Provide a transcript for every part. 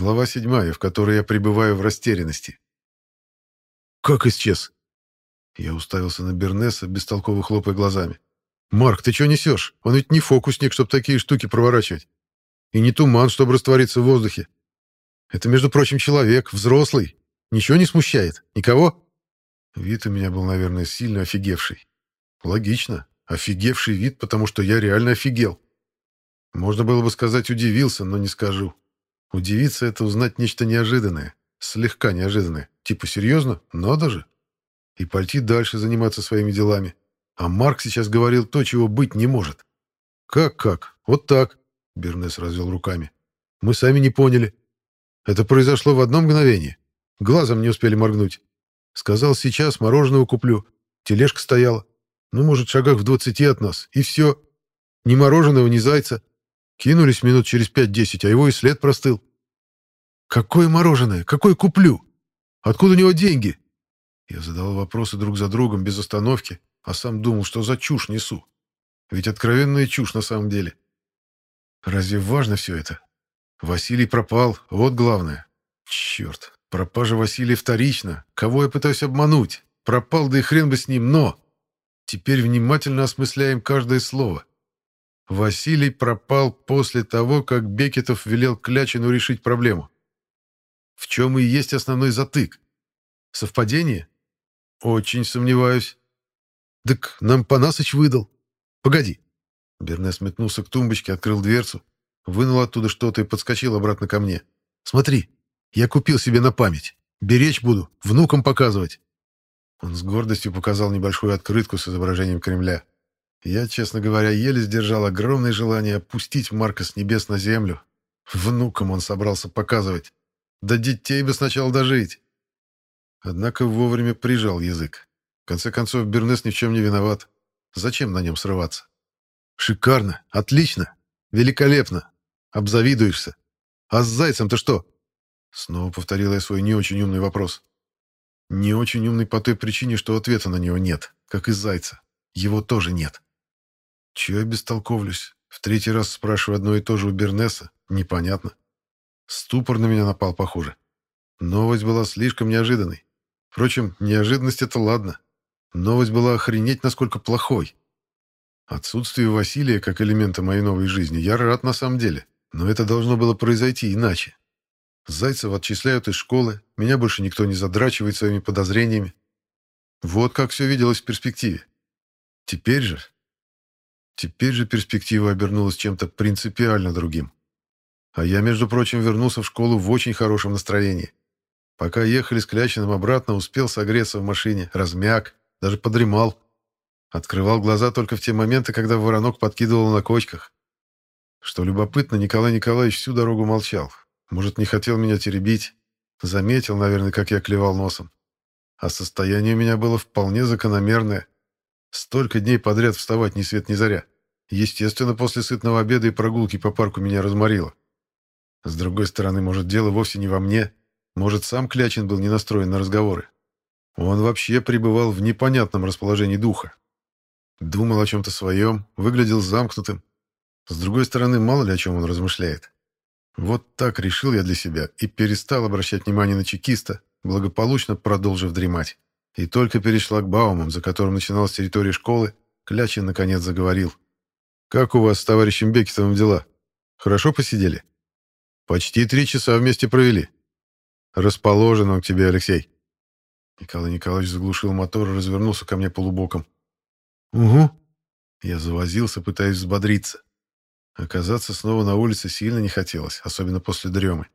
Глава седьмая, в которой я пребываю в растерянности. «Как исчез?» Я уставился на Бернеса, бестолково хлопая глазами. «Марк, ты что несешь? Он ведь не фокусник, чтобы такие штуки проворачивать. И не туман, чтобы раствориться в воздухе. Это, между прочим, человек, взрослый. Ничего не смущает? Никого?» Вид у меня был, наверное, сильно офигевший. Логично. Офигевший вид, потому что я реально офигел. Можно было бы сказать «удивился», но не скажу. Удивиться — это узнать нечто неожиданное. Слегка неожиданное. Типа серьезно? Надо же. И пойти дальше заниматься своими делами. А Марк сейчас говорил то, чего быть не может. «Как-как? Вот так», — Бернес развел руками. «Мы сами не поняли. Это произошло в одно мгновение. Глазом не успели моргнуть. Сказал, сейчас мороженого куплю. Тележка стояла. Ну, может, шагах в двадцати от нас. И все. Ни мороженого, ни зайца. Кинулись минут через пять-десять, а его и след простыл. «Какое мороженое? Какое куплю? Откуда у него деньги?» Я задавал вопросы друг за другом без остановки, а сам думал, что за чушь несу. Ведь откровенная чушь на самом деле. Разве важно все это? Василий пропал, вот главное. Черт, пропажа Василия вторична. Кого я пытаюсь обмануть? Пропал, да и хрен бы с ним, но... Теперь внимательно осмысляем каждое слово. Василий пропал после того, как Бекетов велел Клячину решить проблему. В чем и есть основной затык. Совпадение? Очень сомневаюсь. Так нам Панасыч выдал. Погоди. Бернес метнулся к тумбочке, открыл дверцу, вынул оттуда что-то и подскочил обратно ко мне. Смотри, я купил себе на память. Беречь буду, внукам показывать. Он с гордостью показал небольшую открытку с изображением Кремля. Я, честно говоря, еле сдержал огромное желание опустить Марка с небес на землю. Внукам он собрался показывать. Да детей бы сначала дожить. Однако вовремя прижал язык. В конце концов, Бернес ни в чем не виноват. Зачем на нем срываться? Шикарно, отлично, великолепно. Обзавидуешься. А с зайцем-то что? Снова повторил я свой не очень умный вопрос. Не очень умный по той причине, что ответа на него нет, как и зайца. Его тоже нет. Чего я бестолковлюсь? В третий раз спрашиваю одно и то же у Бернеса. Непонятно. Ступор на меня напал, похоже. Новость была слишком неожиданной. Впрочем, неожиданность — это ладно. Новость была охренеть, насколько плохой. Отсутствие Василия как элемента моей новой жизни я рад на самом деле. Но это должно было произойти иначе. Зайцев отчисляют из школы, меня больше никто не задрачивает своими подозрениями. Вот как все виделось в перспективе. Теперь же Теперь же перспектива обернулась чем-то принципиально другим. А я, между прочим, вернулся в школу в очень хорошем настроении. Пока ехали с Клячиным обратно, успел согреться в машине, размяк, даже подремал. Открывал глаза только в те моменты, когда воронок подкидывал на кочках. Что любопытно, Николай Николаевич всю дорогу молчал. Может, не хотел меня теребить. Заметил, наверное, как я клевал носом. А состояние у меня было вполне закономерное. Столько дней подряд вставать ни свет ни заря. Естественно, после сытного обеда и прогулки по парку меня разморило. С другой стороны, может, дело вовсе не во мне. Может, сам Клячин был не настроен на разговоры. Он вообще пребывал в непонятном расположении духа. Думал о чем-то своем, выглядел замкнутым. С другой стороны, мало ли о чем он размышляет. Вот так решил я для себя и перестал обращать внимание на чекиста, благополучно продолжив дремать. И только перешла к Баумам, за которым начиналась территория школы, Клячин наконец заговорил. «Как у вас с товарищем Бекетовым дела? Хорошо посидели?» «Почти три часа вместе провели. Расположен он к тебе, Алексей». Николай Николаевич заглушил мотор и развернулся ко мне полубоком. «Угу». Я завозился, пытаясь взбодриться. Оказаться снова на улице сильно не хотелось, особенно после дремы.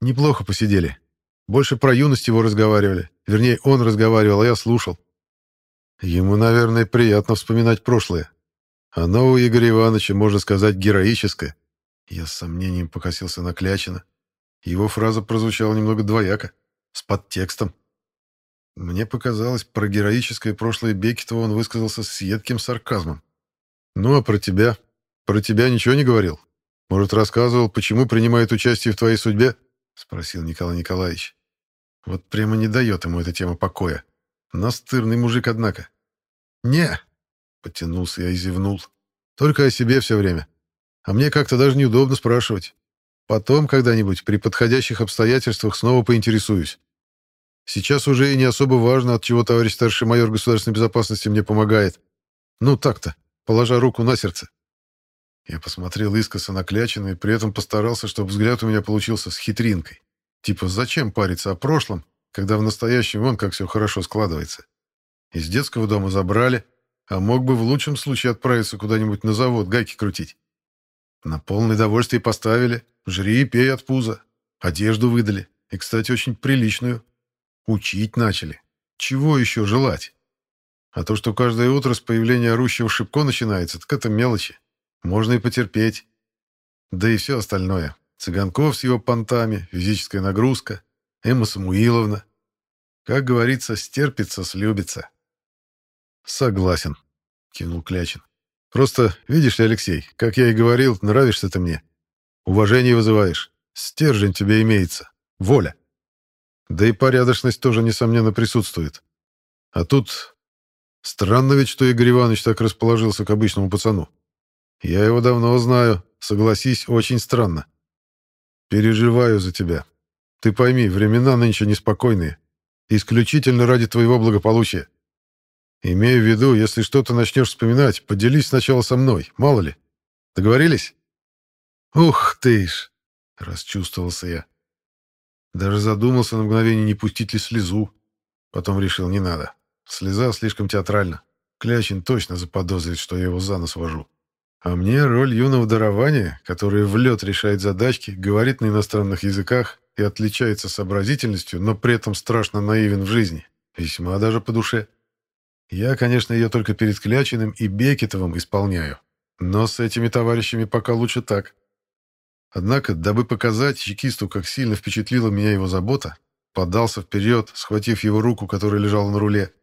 Неплохо посидели. Больше про юность его разговаривали. Вернее, он разговаривал, а я слушал. Ему, наверное, приятно вспоминать прошлое. Оно у Игоря Ивановича, можно сказать, героическое. Я с сомнением покосился на Клячина. Его фраза прозвучала немного двояко, с подтекстом. Мне показалось, про героическое прошлое Бекетова он высказался с едким сарказмом. «Ну, а про тебя? Про тебя ничего не говорил? Может, рассказывал, почему принимает участие в твоей судьбе?» — спросил Николай Николаевич. Вот прямо не дает ему эта тема покоя. Настырный мужик, однако. «Не!» — потянулся я и зевнул. «Только о себе все время. А мне как-то даже неудобно спрашивать. Потом когда-нибудь при подходящих обстоятельствах снова поинтересуюсь. Сейчас уже и не особо важно, от чего товарищ старший майор государственной безопасности мне помогает. Ну так-то, положа руку на сердце. Я посмотрел искоса на Клячина и при этом постарался, чтобы взгляд у меня получился с хитринкой. Типа, зачем париться о прошлом, когда в настоящем вон как все хорошо складывается. Из детского дома забрали, а мог бы в лучшем случае отправиться куда-нибудь на завод гайки крутить. На полное довольствие поставили, жри и пей от пуза. Одежду выдали, и, кстати, очень приличную. Учить начали. Чего еще желать? А то, что каждое утро с появления орущего шибко начинается, так это мелочи. Можно и потерпеть. Да и все остальное. Цыганков с его понтами, физическая нагрузка, Эмма Самуиловна. Как говорится, стерпится, слюбится. «Согласен», — кивнул Клячин. «Просто, видишь ли, Алексей, как я и говорил, нравишься ты мне. Уважение вызываешь. Стержень тебе имеется. Воля. Да и порядочность тоже, несомненно, присутствует. А тут... Странно ведь, что Игорь Иванович так расположился к обычному пацану. Я его давно знаю, согласись, очень странно. Переживаю за тебя. Ты пойми, времена нынче неспокойные. Исключительно ради твоего благополучия. Имею в виду, если что-то начнешь вспоминать, поделись сначала со мной, мало ли. Договорились? Ух ты ж! Расчувствовался я. Даже задумался на мгновение, не пустить ли слезу. Потом решил, не надо. Слеза слишком театральна. Клячин точно заподозрит, что я его за нос вожу. А мне роль юного дарования, который в лед решает задачки, говорит на иностранных языках и отличается сообразительностью, но при этом страшно наивен в жизни. Весьма даже по душе. Я, конечно, ее только перед Клячиным и Бекетовым исполняю. Но с этими товарищами пока лучше так. Однако, дабы показать чекисту, как сильно впечатлила меня его забота, подался вперед, схватив его руку, которая лежала на руле.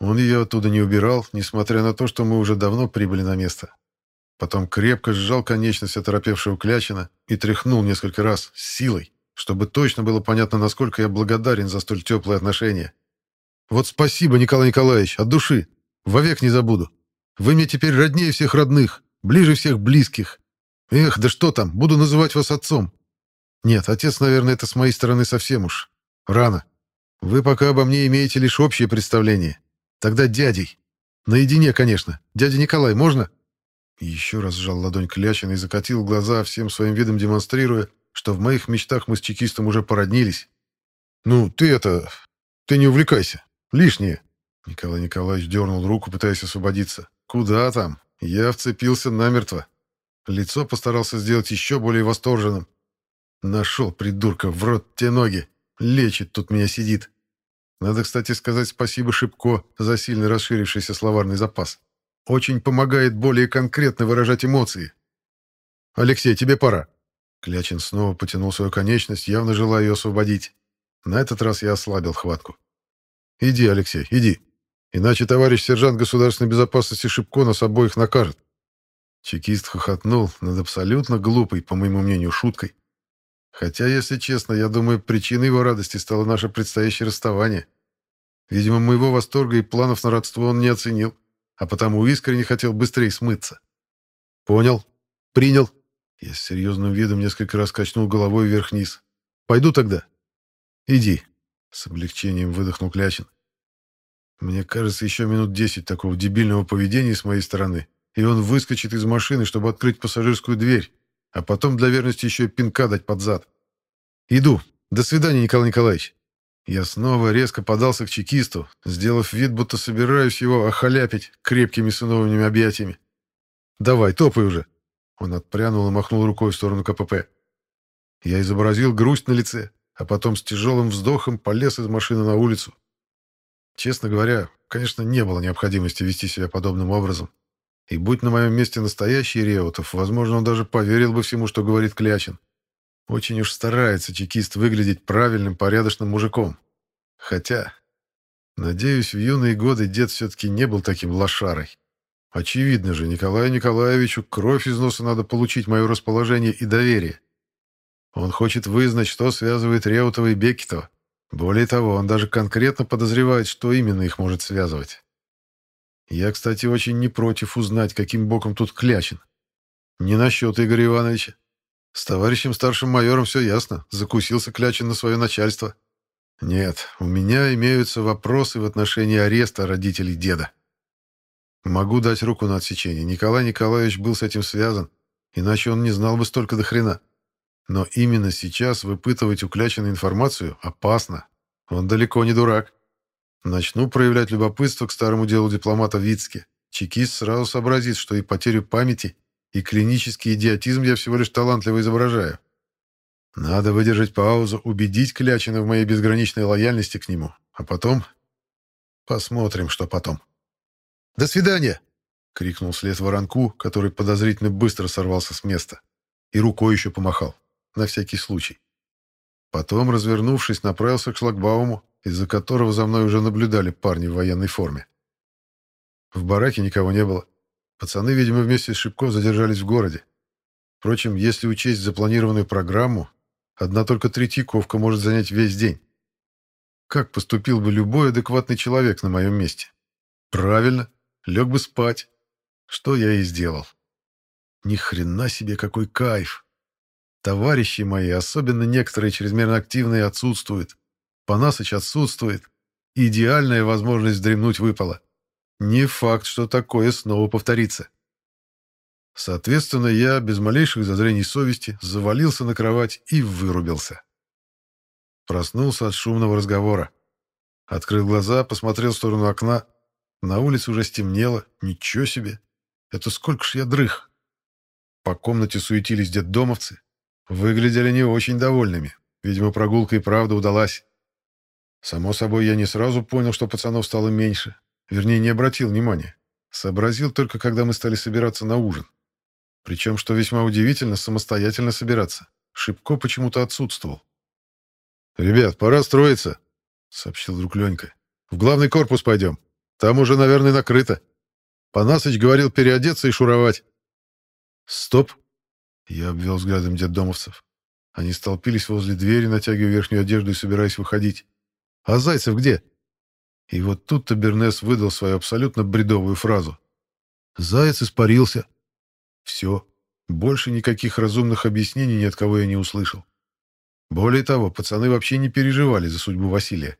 Он ее оттуда не убирал, несмотря на то, что мы уже давно прибыли на место. Потом крепко сжал конечность оторопевшего Клячина и тряхнул несколько раз, с силой, чтобы точно было понятно, насколько я благодарен за столь теплые отношения. «Вот спасибо, Николай Николаевич, от души. Вовек не забуду. Вы мне теперь роднее всех родных, ближе всех близких. Эх, да что там, буду называть вас отцом. Нет, отец, наверное, это с моей стороны совсем уж. Рано. Вы пока обо мне имеете лишь общее представление. Тогда дядей. Наедине, конечно. Дядя Николай, можно?» Еще раз сжал ладонь Клячина и закатил глаза, всем своим видом демонстрируя, что в моих мечтах мы с чекистом уже породнились. «Ну, ты это... Ты не увлекайся. Лишнее». Николай Николаевич дернул руку, пытаясь освободиться. «Куда там? Я вцепился намертво». Лицо постарался сделать еще более восторженным. «Нашел, придурка, в рот те ноги. Лечит тут меня сидит». Надо, кстати, сказать спасибо Шипко за сильно расширившийся словарный запас. Очень помогает более конкретно выражать эмоции. «Алексей, тебе пора». Клячин снова потянул свою конечность, явно желая ее освободить. На этот раз я ослабил хватку. «Иди, Алексей, иди. Иначе товарищ сержант государственной безопасности Шипко нас обоих накажет». Чекист хохотнул над абсолютно глупой, по моему мнению, шуткой. Хотя, если честно, я думаю, причиной его радости стало наше предстоящее расставание. Видимо, моего восторга и планов на родство он не оценил а потому искренне хотел быстрее смыться. «Понял. Принял». Я с серьезным видом несколько раз качнул головой вверх-вниз. «Пойду тогда». «Иди», — с облегчением выдохнул Клячин. Мне кажется, еще минут десять такого дебильного поведения с моей стороны, и он выскочит из машины, чтобы открыть пассажирскую дверь, а потом для верности еще и пинка дать под зад. «Иду. До свидания, Николай Николаевич». Я снова резко подался к чекисту, сделав вид, будто собираюсь его охаляпить крепкими сыновыми объятиями. «Давай, топай уже!» Он отпрянул и махнул рукой в сторону КПП. Я изобразил грусть на лице, а потом с тяжелым вздохом полез из машины на улицу. Честно говоря, конечно, не было необходимости вести себя подобным образом. И будь на моем месте настоящий Реутов, возможно, он даже поверил бы всему, что говорит Клячин. Очень уж старается чекист выглядеть правильным, порядочным мужиком. Хотя, надеюсь, в юные годы дед все-таки не был таким лошарой. Очевидно же, Николаю Николаевичу кровь из носа надо получить мое расположение и доверие. Он хочет вызнать, что связывает Реутова и Бекетова. Более того, он даже конкретно подозревает, что именно их может связывать. Я, кстати, очень не против узнать, каким боком тут Клячин. Не насчет Игоря Ивановича. С товарищем старшим майором все ясно. Закусился Клячин на свое начальство. Нет, у меня имеются вопросы в отношении ареста родителей деда. Могу дать руку на отсечение. Николай Николаевич был с этим связан, иначе он не знал бы столько до хрена. Но именно сейчас выпытывать у Клячина информацию опасно. Он далеко не дурак. Начну проявлять любопытство к старому делу дипломата Вицке. Чекист сразу сообразит, что и потерю памяти, и клинический идиотизм я всего лишь талантливо изображаю. Надо выдержать паузу, убедить Клячина в моей безграничной лояльности к нему. А потом... Посмотрим, что потом. «До свидания!» — крикнул след воронку, который подозрительно быстро сорвался с места. И рукой еще помахал. На всякий случай. Потом, развернувшись, направился к шлагбауму, из-за которого за мной уже наблюдали парни в военной форме. В бараке никого не было. Пацаны, видимо, вместе с Шибко задержались в городе. Впрочем, если учесть запланированную программу, Одна только Третьяковка может занять весь день. Как поступил бы любой адекватный человек на моем месте? Правильно, лег бы спать. Что я и сделал. Ни хрена себе какой кайф. Товарищи мои, особенно некоторые чрезмерно активные, отсутствуют. Панасыч отсутствует. Идеальная возможность дремнуть выпала. Не факт, что такое снова повторится. Соответственно, я, без малейших зазрений совести, завалился на кровать и вырубился. Проснулся от шумного разговора. Открыл глаза, посмотрел в сторону окна. На улице уже стемнело. Ничего себе! Это сколько ж я дрых! По комнате суетились детдомовцы. Выглядели не очень довольными. Видимо, прогулка и правда удалась. Само собой, я не сразу понял, что пацанов стало меньше. Вернее, не обратил внимания. Сообразил только, когда мы стали собираться на ужин. Причем, что весьма удивительно, самостоятельно собираться. Шибко почему-то отсутствовал. «Ребят, пора строиться», — сообщил друг Ленька. «В главный корпус пойдем. Там уже, наверное, накрыто. Панасыч говорил переодеться и шуровать». «Стоп!» — я обвел взглядом детдомовцев. Они столпились возле двери, натягивая верхнюю одежду и собираясь выходить. «А Зайцев где?» И вот тут-то Бернес выдал свою абсолютно бредовую фразу. «Заяц испарился. Все. Больше никаких разумных объяснений ни от кого я не услышал. Более того, пацаны вообще не переживали за судьбу Василия.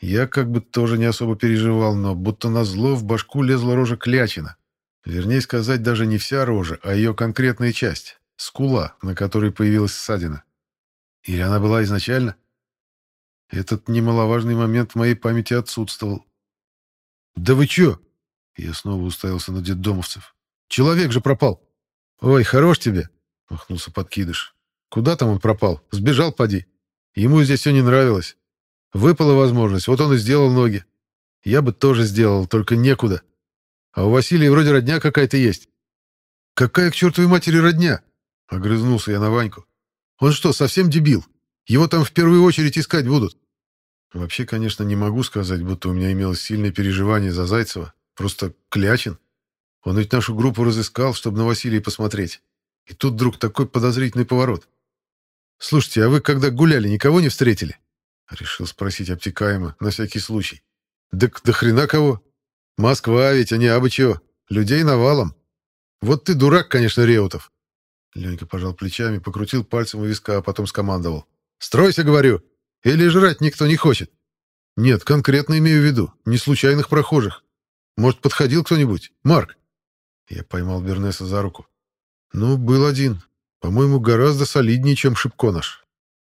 Я как бы тоже не особо переживал, но будто назло в башку лезла рожа Клячина. Вернее сказать, даже не вся рожа, а ее конкретная часть — скула, на которой появилась ссадина. Или она была изначально? Этот немаловажный момент в моей памяти отсутствовал. «Да вы чё?» Я снова уставился на детдомовцев. «Человек же пропал!» «Ой, хорош тебе!» — махнулся подкидыш. «Куда там он пропал? Сбежал, поди. Ему здесь все не нравилось. Выпала возможность, вот он и сделал ноги. Я бы тоже сделал, только некуда. А у Василия вроде родня какая-то есть». «Какая к чертовой матери родня?» — огрызнулся я на Ваньку. «Он что, совсем дебил? Его там в первую очередь искать будут». Вообще, конечно, не могу сказать, будто у меня имелось сильное переживание за Зайцева. Просто Клячин. Он ведь нашу группу разыскал, чтобы на Василия посмотреть. И тут вдруг такой подозрительный поворот. «Слушайте, а вы когда гуляли, никого не встретили?» Решил спросить обтекаемо, на всякий случай. «Да до хрена кого? Москва ведь, а не абы чего. Людей навалом. Вот ты дурак, конечно, Реутов». Ленька пожал плечами, покрутил пальцем у виска, а потом скомандовал. «Стройся, говорю! Или жрать никто не хочет?» «Нет, конкретно имею в виду. Не случайных прохожих. Может, подходил кто-нибудь? Марк?» Я поймал Бернеса за руку. «Ну, был один. По-моему, гораздо солиднее, чем Шипко наш.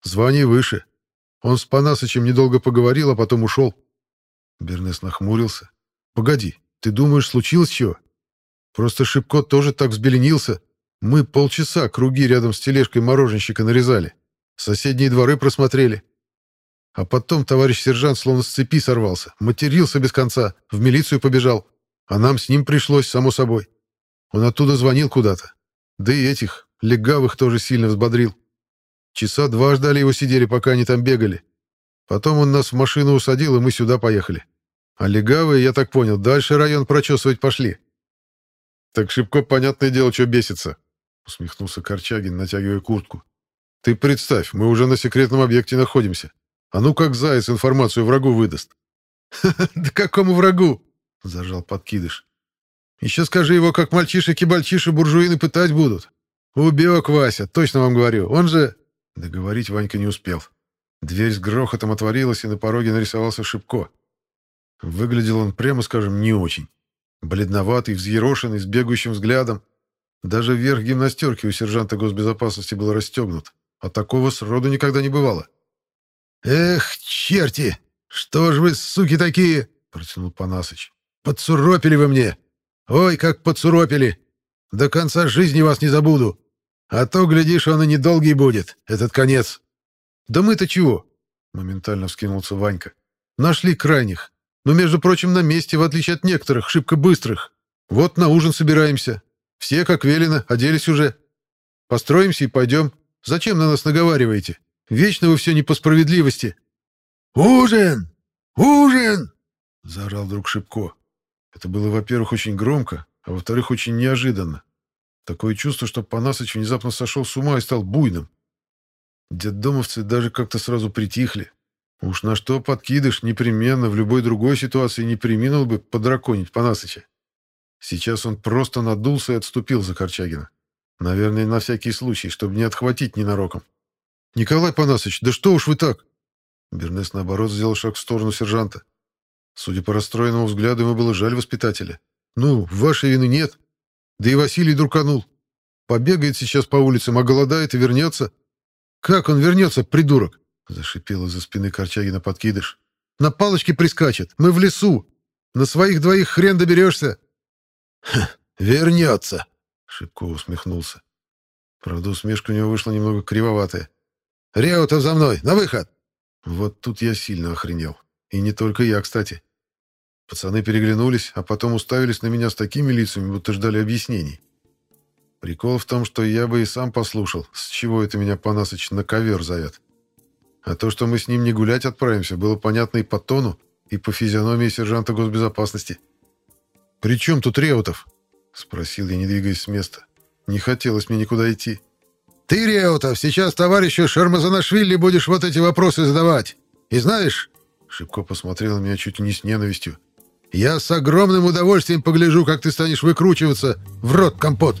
Звание выше. Он с Панасычем недолго поговорил, а потом ушел». Бернес нахмурился. «Погоди, ты думаешь, случилось чего? Просто Шипко тоже так взбеленился. Мы полчаса круги рядом с тележкой мороженщика нарезали. Соседние дворы просмотрели. А потом товарищ сержант словно с цепи сорвался, матерился без конца, в милицию побежал. А нам с ним пришлось, само собой. Он оттуда звонил куда-то. Да и этих, легавых, тоже сильно взбодрил. Часа два ждали его сидели, пока они там бегали. Потом он нас в машину усадил, и мы сюда поехали. А легавые, я так понял, дальше район прочесывать пошли. Так Шибко, понятное дело, что бесится, — усмехнулся Корчагин, натягивая куртку. Ты представь, мы уже на секретном объекте находимся. А ну как заяц информацию врагу выдаст. Да какому врагу? — зажал подкидыш. Еще скажи его, как мальчишек и мальчиши буржуины пытать будут. Убег Вася, точно вам говорю. Он же...» Договорить Ванька не успел. Дверь с грохотом отворилась, и на пороге нарисовался Шипко. Выглядел он, прямо скажем, не очень. Бледноватый, взъерошенный, с бегающим взглядом. Даже верх гимнастерки у сержанта госбезопасности был расстегнут. А такого сроду никогда не бывало. «Эх, черти! Что ж вы, суки, такие!» — протянул Панасыч. «Подсуропили вы мне! Ой, как подсуропили! До конца жизни вас не забуду! А то, глядишь, он и недолгий будет, этот конец!» «Да мы-то чего?» — моментально вскинулся Ванька. «Нашли крайних. Но, между прочим, на месте, в отличие от некоторых, шибко быстрых. Вот на ужин собираемся. Все, как велено, оделись уже. Построимся и пойдем. Зачем на нас наговариваете? Вечно вы все не по справедливости». «Ужин! Ужин!» — заорал друг Шибко. Это было, во-первых, очень громко, а во-вторых, очень неожиданно. Такое чувство, что Панасыч внезапно сошел с ума и стал буйным. Детдомовцы даже как-то сразу притихли. Уж на что подкидыш непременно в любой другой ситуации не приминул бы подраконить Панасыча. Сейчас он просто надулся и отступил за Корчагина. Наверное, на всякий случай, чтобы не отхватить ненароком. «Николай Панасыч, да что уж вы так?» Бернес, наоборот, сделал шаг в сторону сержанта. Судя по расстроенному взгляду, ему было жаль воспитателя. «Ну, вашей вины нет. Да и Василий друканул. Побегает сейчас по улицам, а и вернется. Как он вернется, придурок?» Зашипел из-за спины Корчагина подкидыш. «На палочке прискачет. Мы в лесу. На своих двоих хрен доберешься». «Вернется», — Шибко усмехнулся. Правда, усмешка у него вышла немного кривоватая. «Реутов за мной! На выход!» Вот тут я сильно охренел. И не только я, кстати. Пацаны переглянулись, а потом уставились на меня с такими лицами, будто ждали объяснений. Прикол в том, что я бы и сам послушал, с чего это меня Панасыч на ковер зовет. А то, что мы с ним не гулять отправимся, было понятно и по тону, и по физиономии сержанта госбезопасности. «При чем тут Реутов?» — спросил я, не двигаясь с места. Не хотелось мне никуда идти. «Ты, Реутов, сейчас товарищу Шармазанашвили будешь вот эти вопросы задавать. И знаешь...» Шибко посмотрел на меня чуть не с ненавистью. «Я с огромным удовольствием погляжу, как ты станешь выкручиваться в рот компот!»